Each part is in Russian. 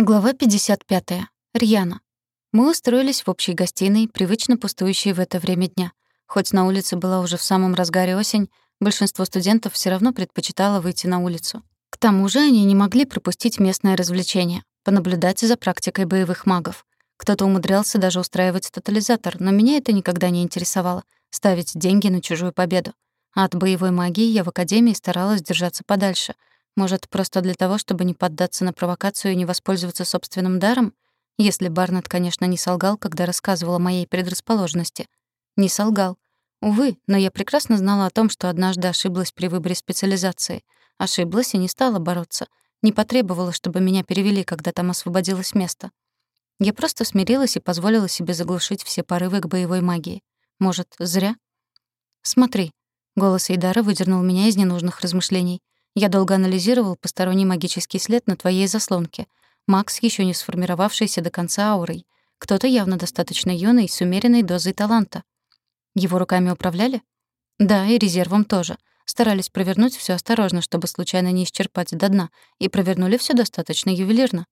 Глава 55. Рьяна. Мы устроились в общей гостиной, привычно пустующей в это время дня. Хоть на улице была уже в самом разгаре осень, большинство студентов все равно предпочитало выйти на улицу. К тому же они не могли пропустить местное развлечение — понаблюдать за практикой боевых магов. Кто-то умудрялся даже устраивать тотализатор, но меня это никогда не интересовало — ставить деньги на чужую победу. А от боевой магии я в академии старалась держаться подальше — может, просто для того, чтобы не поддаться на провокацию и не воспользоваться собственным даром? Если Барнетт, конечно, не солгал, когда рассказывал о моей предрасположенности. Не солгал. Увы, но я прекрасно знала о том, что однажды ошиблась при выборе специализации. Ошиблась и не стала бороться. Не потребовала, чтобы меня перевели, когда там освободилось место. Я просто смирилась и позволила себе заглушить все порывы к боевой магии. Может, зря? «Смотри». Голос Эйдара выдернул меня из ненужных размышлений. Я долго анализировал посторонний магический след на твоей заслонке. Макс еще не сформировавшийся до конца аурой. Кто-то явно достаточно юный, с умеренной дозой таланта. Его руками управляли? Да, и резервом тоже. Старались провернуть все осторожно, чтобы случайно не исчерпать до дна, и провернули все достаточно ювелирно.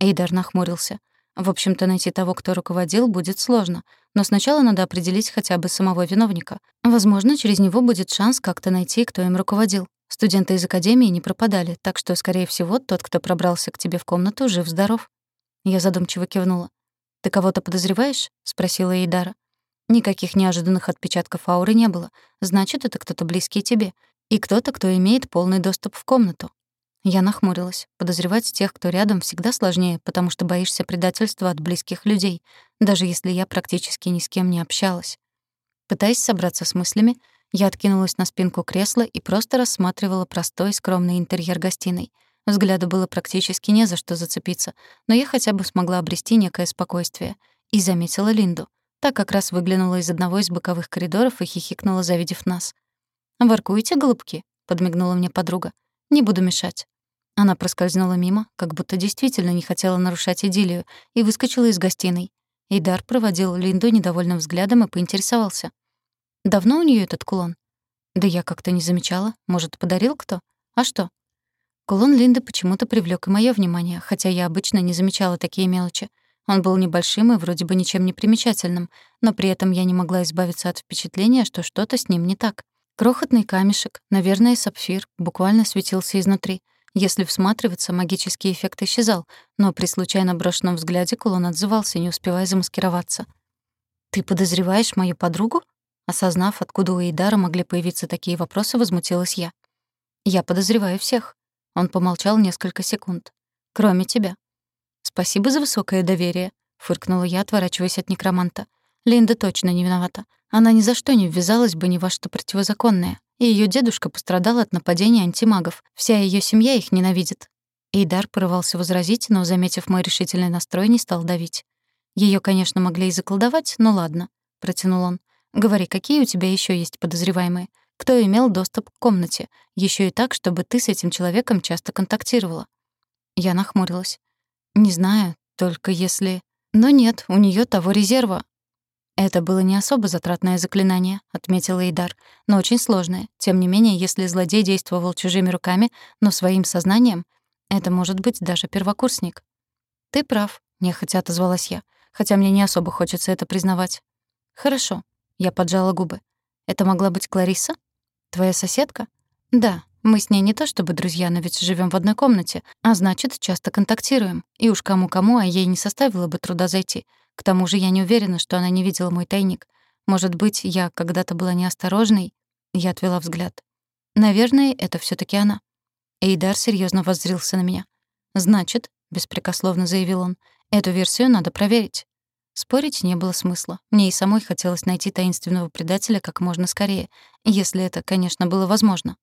Эйдар нахмурился. В общем-то, найти того, кто руководил, будет сложно. Но сначала надо определить хотя бы самого виновника. Возможно, через него будет шанс как-то найти, кто им руководил. Студенты из академии не пропадали, так что, скорее всего, тот, кто пробрался к тебе в комнату, жив-здоров. Я задумчиво кивнула. «Ты кого-то подозреваешь?» — спросила Эйдара. Никаких неожиданных отпечатков ауры не было. Значит, это кто-то близкий тебе. И кто-то, кто имеет полный доступ в комнату. Я нахмурилась. Подозревать тех, кто рядом, всегда сложнее, потому что боишься предательства от близких людей, даже если я практически ни с кем не общалась. Пытаясь собраться с мыслями, я откинулась на спинку кресла и просто рассматривала простой, скромный интерьер гостиной. Взгляду было практически не за что зацепиться, но я хотя бы смогла обрести некое спокойствие. И заметила Линду. Та как раз выглянула из одного из боковых коридоров и хихикнула, завидев нас. «Воркуете, голубки?» — подмигнула мне подруга. «Не буду мешать». Она проскользнула мимо, как будто действительно не хотела нарушать идиллию, и выскочила из гостиной. Идар проводил Линду недовольным взглядом и поинтересовался. Давно у нее этот кулон? Да я как-то не замечала. Может, подарил кто? А что? Кулон Линды почему-то привлёк и моё внимание, хотя я обычно не замечала такие мелочи. Он был небольшим и вроде бы ничем не примечательным, но при этом я не могла избавиться от впечатления, что что-то с ним не так. Крохотный камешек, наверное, сапфир, буквально светился изнутри. Если всматриваться, магический эффект исчезал, но при случайно брошенном взгляде кулон отзывался, не успевая замаскироваться. «Ты подозреваешь мою подругу?» Осознав, откуда у Эйдара могли появиться такие вопросы, возмутилась я. «Я подозреваю всех». Он помолчал несколько секунд. «Кроме тебя». «Спасибо за высокое доверие», — фыркнула я, отворачиваясь от некроманта. «Линда точно не виновата. Она ни за что не ввязалась бы ни во что противозаконное. И её дедушка пострадал от нападения антимагов. Вся её семья их ненавидит». Эйдар порывался возразить, но, заметив мой решительный настрой, не стал давить. Её, конечно, могли и заколдовать, но ладно», — протянул он. Говори, какие у тебя еще есть подозреваемые? Кто имел доступ к комнате? Еще и так, чтобы ты с этим человеком часто контактировала. Я нахмурилась. Не знаю, только если... Но нет, у нее того резерва. Это было не особо затратное заклинание, отметил Эйдар, но очень сложное. Тем не менее, если злодей действовал чужими руками, но своим сознанием, это может быть даже первокурсник. Ты прав, нехотя отозвалась я, хотя мне не особо хочется это признавать. Хорошо, я поджала губы. «Это могла быть Клариса? Твоя соседка?» «Да, мы с ней не то чтобы друзья, но ведь живем в одной комнате, а значит, часто контактируем. И уж кому-кому, а ей не составило бы труда зайти. К тому же я не уверена, что она не видела мой тайник. Может быть, я когда-то была неосторожной?» Я отвела взгляд. «Наверное, это все таки она». Эйдар серьезно воззрился на меня. «Значит», — беспрекословно заявил он, — «эту версию надо проверить». Спорить не было смысла. Мне и самой хотелось найти таинственного предателя как можно скорее, если это, конечно, было возможно.